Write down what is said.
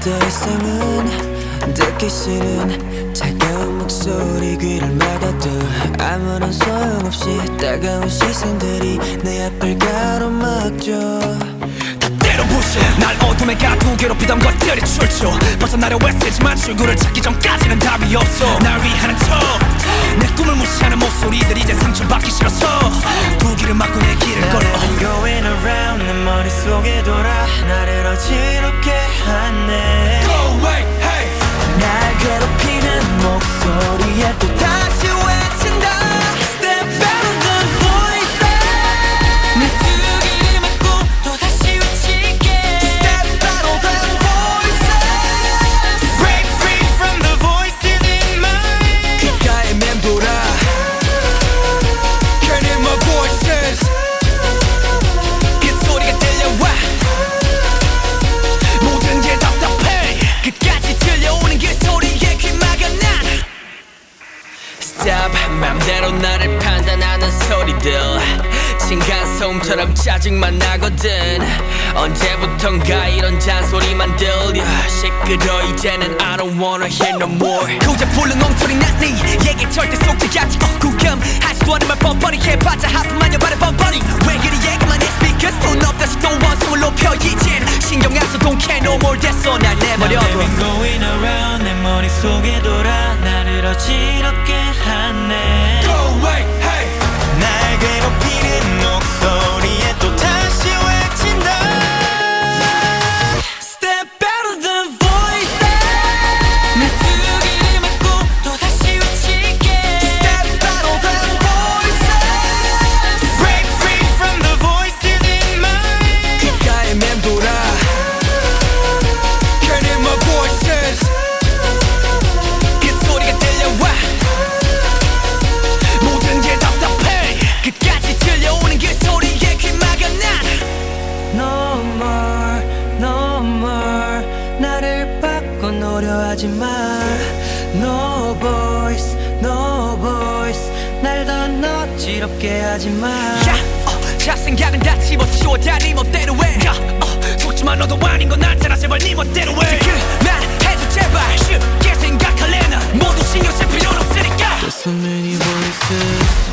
더 이상은 듣기 싫은 차가운 목소리 귀를 막아도 아무런 소용없이 따가운 시선들이 내 앞을 가로막죠. 날 어둠에 가두고 괴롭히던 것들이 출처 벗어나려 애쓰지만 출구를 찾기 전까지는 답이 없어. 날 위하는 척내 꿈을 무시하는 목소리들 이제 상처받기 맘대로 나를 판단하는 소리들. 층간소음처럼 짜증만 나거든. 언제부턴가 이런 잔소리만 들려. 시끄러 이제는 I don't wanna hear no more. 고작 불른 엉터리 난네 얘기 절대 속지 않지. 어 구금할 수도 않은 말 뻔뻔히 해봤자 하품하냐 말해 뻔뻔히. 왜 그리 얘기만 해? Speakers 돈 없다시 또 원성을 높여 이젠. 신경 안 써. Don't care no more. 됐어. 날 내버려둬. I've been going around 내 머릿속에 돌아 나를 어지럽게 하네 하지마. No voice no voice. 날더 너지럽게 하지마. 자 어, 생각은 다 집어치워. 다네 멋대로 해. 야, 어, 속지마 너도 아닌 건 알잖아. 제발 네 멋대로 해. 그만해줘 제발 쉽게 생각할래 나. 모두 신경 쓸 필요 없으니까. There's so many voices.